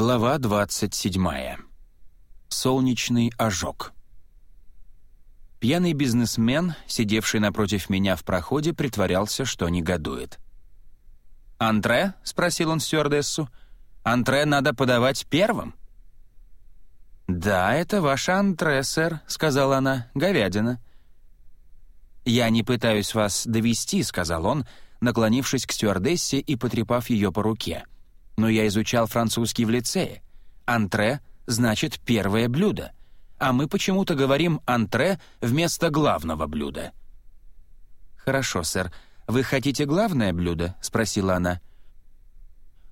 Глава 27. Солнечный ожог. Пьяный бизнесмен, сидевший напротив меня в проходе, притворялся, что негодует. «Антре?» — спросил он стюардессу. «Антре надо подавать первым?» «Да, это ваше антре, сэр», — сказала она, — «говядина». «Я не пытаюсь вас довести», — сказал он, наклонившись к стюардессе и потрепав ее по руке. «Но я изучал французский в лицее. Антре значит первое блюдо, а мы почему-то говорим «антре» вместо главного блюда». «Хорошо, сэр. Вы хотите главное блюдо?» — спросила она.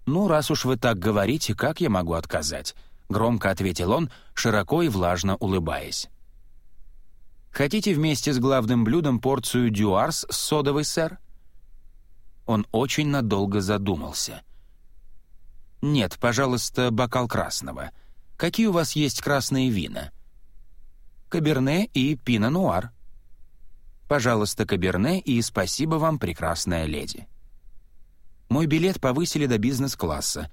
«Ну, раз уж вы так говорите, как я могу отказать?» — громко ответил он, широко и влажно улыбаясь. «Хотите вместе с главным блюдом порцию дюарс с содовой, сэр?» Он очень надолго задумался. «Нет, пожалуйста, бокал красного. Какие у вас есть красные вина?» «Каберне и пино-нуар». «Пожалуйста, каберне и спасибо вам, прекрасная леди». Мой билет повысили до бизнес-класса,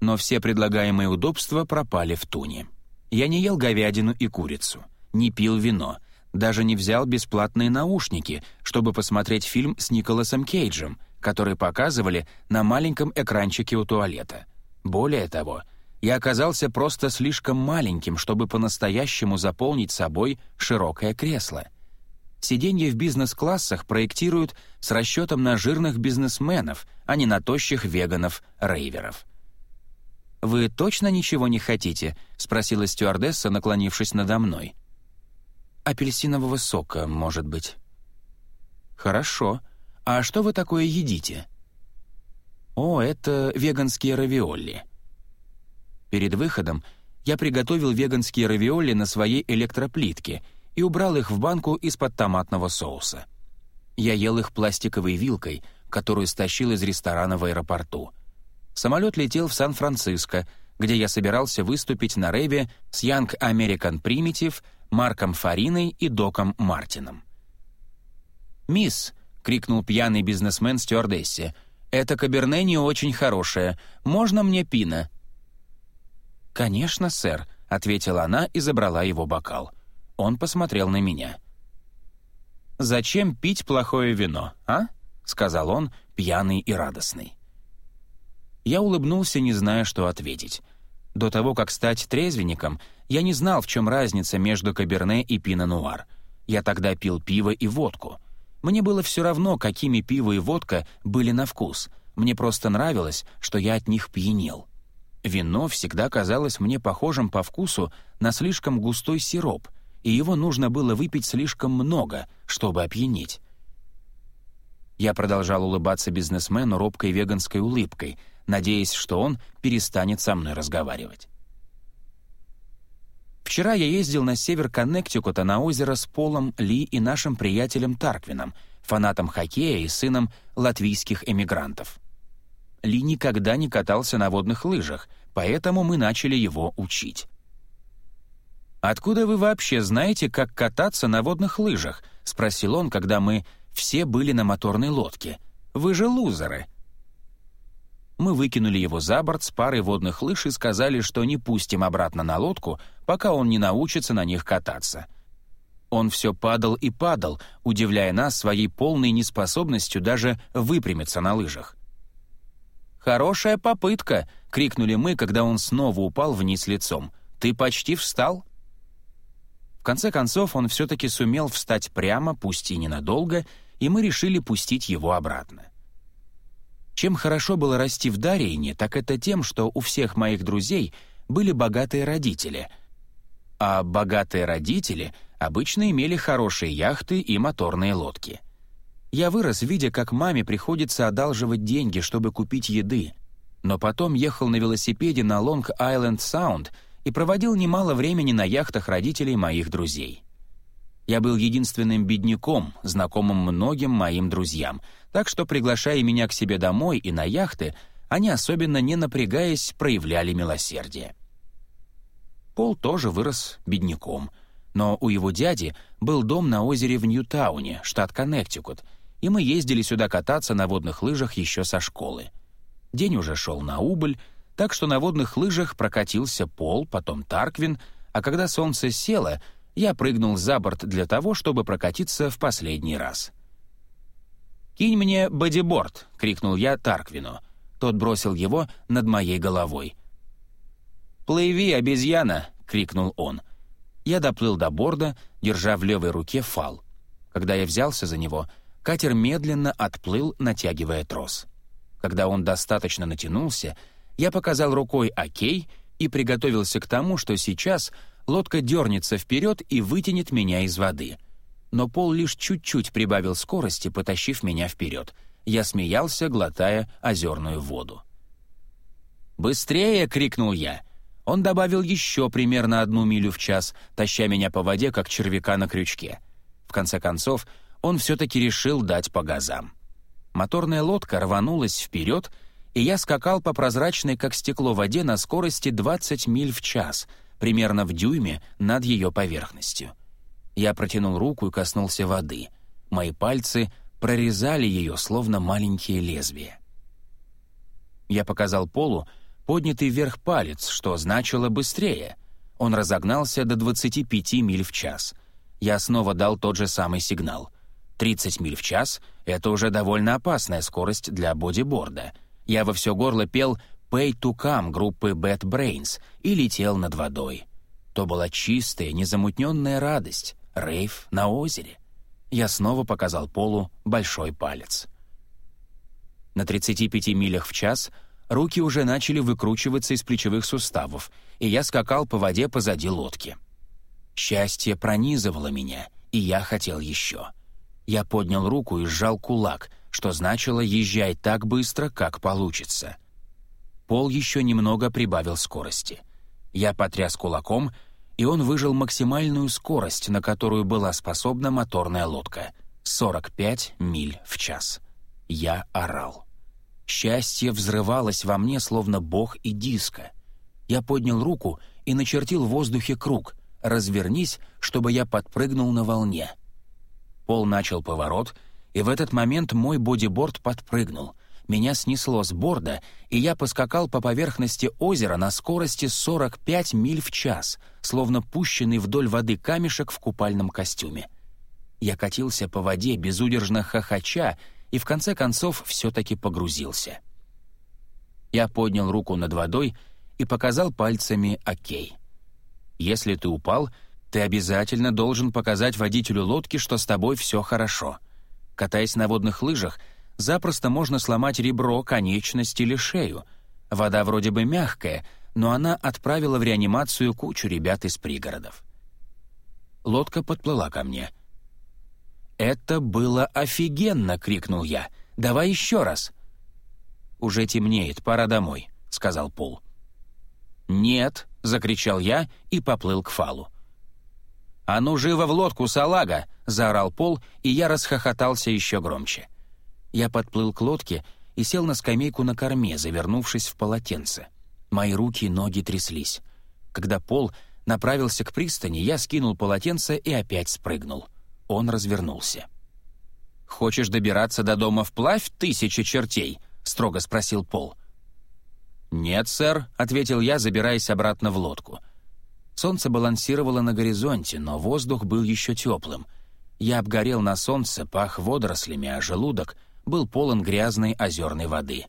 но все предлагаемые удобства пропали в туне. Я не ел говядину и курицу, не пил вино — даже не взял бесплатные наушники, чтобы посмотреть фильм с Николасом Кейджем, который показывали на маленьком экранчике у туалета. Более того, я оказался просто слишком маленьким, чтобы по-настоящему заполнить собой широкое кресло. Сиденья в бизнес-классах проектируют с расчетом на жирных бизнесменов, а не на тощих веганов-рейверов. «Вы точно ничего не хотите?» — спросила стюардесса, наклонившись надо мной апельсинового сока, может быть». «Хорошо. А что вы такое едите?» «О, это веганские равиоли». Перед выходом я приготовил веганские равиоли на своей электроплитке и убрал их в банку из-под томатного соуса. Я ел их пластиковой вилкой, которую стащил из ресторана в аэропорту. Самолет летел в Сан-Франциско, где я собирался выступить на рейве с Young American Primitive Марком Фариной и Доком Мартином. «Мисс!» — крикнул пьяный бизнесмен стюардессе. «Это каберне не очень хорошее. Можно мне пина?» «Конечно, сэр», — ответила она и забрала его бокал. Он посмотрел на меня. «Зачем пить плохое вино, а?» — сказал он, пьяный и радостный. Я улыбнулся, не зная, что ответить. До того, как стать трезвенником, я не знал, в чем разница между каберне и пино-нуар. Я тогда пил пиво и водку. Мне было все равно, какими пиво и водка были на вкус. Мне просто нравилось, что я от них пьянел. Вино всегда казалось мне похожим по вкусу на слишком густой сироп, и его нужно было выпить слишком много, чтобы опьянеть. Я продолжал улыбаться бизнесмену робкой веганской улыбкой — надеясь, что он перестанет со мной разговаривать. Вчера я ездил на север Коннектикута на озеро с Полом Ли и нашим приятелем Тарквином, фанатом хоккея и сыном латвийских эмигрантов. Ли никогда не катался на водных лыжах, поэтому мы начали его учить. «Откуда вы вообще знаете, как кататься на водных лыжах?» — спросил он, когда мы все были на моторной лодке. «Вы же лузеры!» Мы выкинули его за борт с парой водных лыж и сказали, что не пустим обратно на лодку, пока он не научится на них кататься. Он все падал и падал, удивляя нас своей полной неспособностью даже выпрямиться на лыжах. «Хорошая попытка!» — крикнули мы, когда он снова упал вниз лицом. «Ты почти встал?» В конце концов, он все-таки сумел встать прямо, пусть и ненадолго, и мы решили пустить его обратно. Чем хорошо было расти в Дариине, так это тем, что у всех моих друзей были богатые родители. А богатые родители обычно имели хорошие яхты и моторные лодки. Я вырос, видя, как маме приходится одалживать деньги, чтобы купить еды, но потом ехал на велосипеде на Лонг-Айленд-Саунд и проводил немало времени на яхтах родителей моих друзей. Я был единственным бедняком, знакомым многим моим друзьям, так что, приглашая меня к себе домой и на яхты, они, особенно не напрягаясь, проявляли милосердие. Пол тоже вырос бедняком, но у его дяди был дом на озере в Ньютауне, штат Коннектикут, и мы ездили сюда кататься на водных лыжах еще со школы. День уже шел на убыль, Так что на водных лыжах прокатился Пол, потом Тарквин, а когда солнце село, я прыгнул за борт для того, чтобы прокатиться в последний раз. «Кинь мне бодиборд!» — крикнул я Тарквину. Тот бросил его над моей головой. «Плыви, обезьяна!» — крикнул он. Я доплыл до борда, держа в левой руке фал. Когда я взялся за него, катер медленно отплыл, натягивая трос. Когда он достаточно натянулся, я показал рукой «Окей» и приготовился к тому, что сейчас лодка дернется вперед и вытянет меня из воды. Но Пол лишь чуть-чуть прибавил скорости, потащив меня вперед. Я смеялся, глотая озерную воду. «Быстрее!» — крикнул я. Он добавил еще примерно одну милю в час, таща меня по воде, как червяка на крючке. В конце концов, он все-таки решил дать по газам. Моторная лодка рванулась вперед, и я скакал по прозрачной, как стекло, воде на скорости 20 миль в час, примерно в дюйме над ее поверхностью. Я протянул руку и коснулся воды. Мои пальцы прорезали ее, словно маленькие лезвия. Я показал Полу поднятый вверх палец, что значило «быстрее». Он разогнался до 25 миль в час. Я снова дал тот же самый сигнал. 30 миль в час — это уже довольно опасная скорость для бодиборда. Я во все горло пел «Pay to Come» группы Bad Brains и летел над водой. То была чистая, незамутненная радость, рейв на озере. Я снова показал Полу большой палец. На 35 милях в час руки уже начали выкручиваться из плечевых суставов, и я скакал по воде позади лодки. Счастье пронизывало меня, и я хотел еще — я поднял руку и сжал кулак, что значило «езжай так быстро, как получится». Пол еще немного прибавил скорости. Я потряс кулаком, и он выжил максимальную скорость, на которую была способна моторная лодка — 45 миль в час. Я орал. Счастье взрывалось во мне, словно бог и диско. Я поднял руку и начертил в воздухе круг «Развернись, чтобы я подпрыгнул на волне». Пол начал поворот, и в этот момент мой бодиборд подпрыгнул. Меня снесло с борда, и я поскакал по поверхности озера на скорости 45 миль в час, словно пущенный вдоль воды камешек в купальном костюме. Я катился по воде, безудержно хохоча, и в конце концов все-таки погрузился. Я поднял руку над водой и показал пальцами «Окей». Если ты упал — ты обязательно должен показать водителю лодки, что с тобой все хорошо. Катаясь на водных лыжах, запросто можно сломать ребро, конечность или шею. Вода вроде бы мягкая, но она отправила в реанимацию кучу ребят из пригородов. Лодка подплыла ко мне. «Это было офигенно!» — крикнул я. «Давай еще раз!» «Уже темнеет, пора домой», — сказал Пол. «Нет!» — закричал я и поплыл к фалу. «А ну живо в лодку, салага!» — заорал Пол, и я расхохотался еще громче. Я подплыл к лодке и сел на скамейку на корме, завернувшись в полотенце. Мои руки и ноги тряслись. Когда Пол направился к пристани, я скинул полотенце и опять спрыгнул. Он развернулся. «Хочешь добираться до дома вплавь, тысячи чертей?» — строго спросил Пол. «Нет, сэр», — ответил я, забираясь обратно в лодку. Солнце балансировало на горизонте, но воздух был еще теплым. Я обгорел на солнце, пах водорослями, а желудок был полон грязной озерной воды.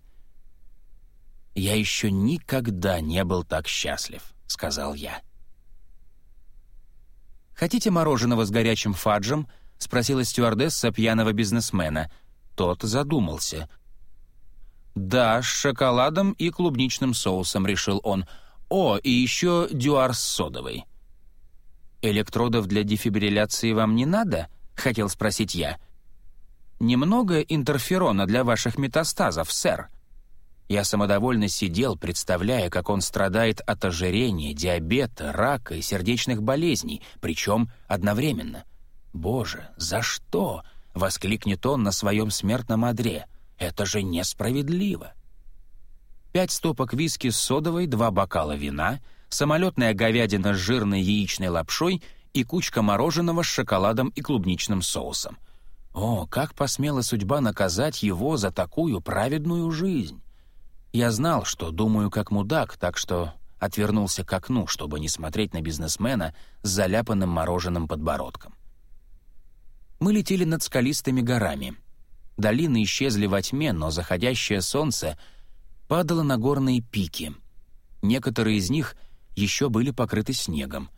«Я еще никогда не был так счастлив», — сказал я. «Хотите мороженого с горячим фаджем?» — спросила стюардесса пьяного бизнесмена. Тот задумался. «Да, с шоколадом и клубничным соусом», — решил он. О, и еще дюар с содовой. «Электродов для дефибрилляции вам не надо?» — хотел спросить я. «Немного интерферона для ваших метастазов, сэр». Я самодовольно сидел, представляя, как он страдает от ожирения, диабета, рака и сердечных болезней, причем одновременно. «Боже, за что?» — воскликнет он на своем смертном одре. «Это же несправедливо!» пять стопок виски с содовой, два бокала вина, самолетная говядина с жирной яичной лапшой и кучка мороженого с шоколадом и клубничным соусом. О, как посмела судьба наказать его за такую праведную жизнь! Я знал, что думаю как мудак, так что отвернулся к окну, чтобы не смотреть на бизнесмена с заляпанным мороженым подбородком. Мы летели над скалистыми горами. Долины исчезли во тьме, но заходящее солнце падало на горные пики. Некоторые из них еще были покрыты снегом.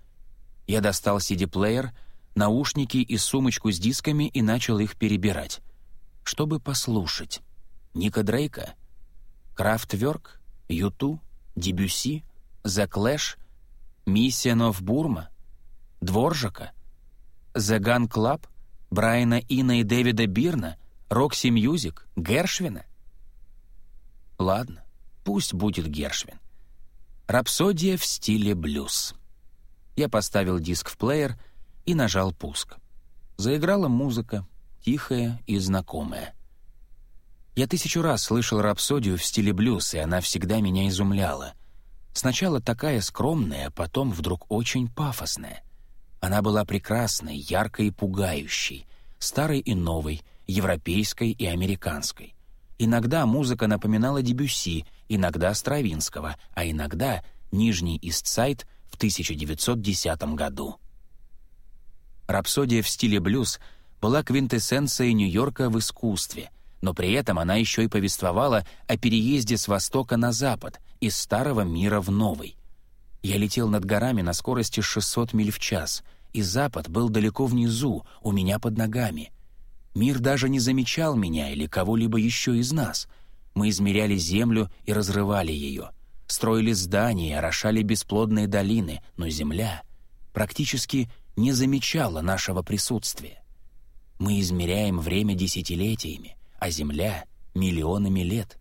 Я достал CD-плеер, наушники и сумочку с дисками и начал их перебирать. Чтобы послушать. Ника Дрейка? Крафтверк? U2? Дебюсси? The Clash? Mission of Burma? Дворжака? The Gun Club? Брайана Ино и Дэвида Бирна? Roxy Music? Гершвина? Ладно, пусть будет Гершвин. Рапсодия в стиле блюз. Я поставил диск в плеер и нажал пуск. Заиграла музыка, тихая и знакомая. Я тысячу раз слышал рапсодию в стиле блюз, и она всегда меня изумляла. Сначала такая скромная, потом вдруг очень пафосная. Она была прекрасной, яркой и пугающей, старой и новой, европейской и американской. Иногда музыка напоминала Дебюсси, иногда Стравинского, а иногда Нижний Истсайд в 1910 году. Рапсодия в стиле блюз была квинтэссенцией Нью-Йорка в искусстве, но при этом она еще и повествовала о переезде с востока на запад, из старого мира в новый. Я летел над горами на скорости 600 миль в час, и запад был далеко внизу, у меня под ногами. Мир даже не замечал меня или кого-либо еще из нас. Мы измеряли землю и разрывали ее. Строили здания, орошали бесплодные долины, но земля практически не замечала нашего присутствия. Мы измеряем время десятилетиями, а Земля — миллионами лет.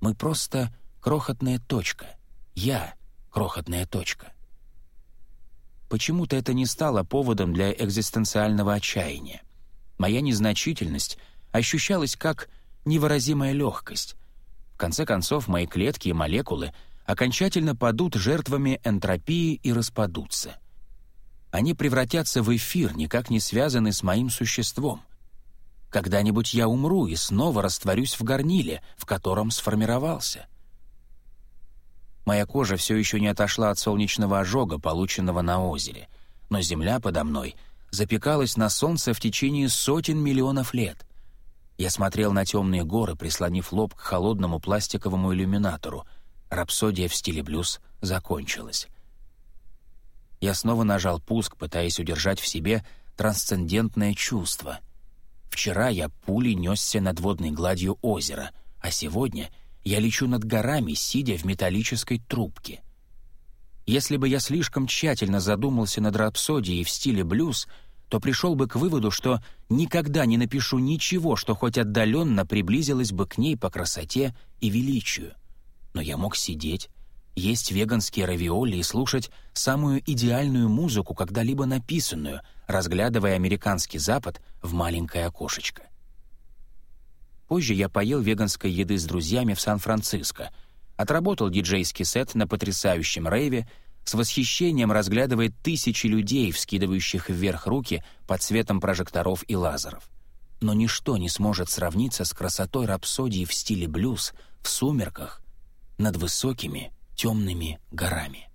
Мы просто крохотная точка. Я — крохотная точка. Почему-то это не стало поводом для экзистенциального отчаяния. Моя незначительность ощущалась как невыразимая легкость. В конце концов, мои клетки и молекулы окончательно падут жертвами энтропии и распадутся. Они превратятся в эфир, никак не связанный с моим существом. Когда-нибудь я умру и снова растворюсь в горниле, в котором сформировался. Моя кожа все еще не отошла от солнечного ожога, полученного на озере, но земля подо мной запекалась на солнце в течение сотен миллионов лет. Я смотрел на темные горы, прислонив лоб к холодному пластиковому иллюминатору. Рапсодия в стиле блюз закончилась. Я снова нажал пуск, пытаясь удержать в себе трансцендентное чувство. Вчера я пулей несся над водной гладью озера, а сегодня я лечу над горами, сидя в металлической трубке. Если бы я слишком тщательно задумался над рапсодией в стиле блюз, то пришел бы к выводу, что никогда не напишу ничего, что хоть отдаленно приблизилось бы к ней по красоте и величию. Но я мог сидеть, есть веганские равиоли и слушать самую идеальную музыку, когда-либо написанную, разглядывая американский запад в маленькое окошечко. Позже я поел веганской еды с друзьями в Сан-Франциско — отработал диджейский сет на потрясающем рейве, с восхищением разглядывая тысячи людей, вскидывающих вверх руки под светом прожекторов и лазеров. Но ничто не сможет сравниться с красотой рапсодии в стиле блюз в сумерках над высокими темными горами.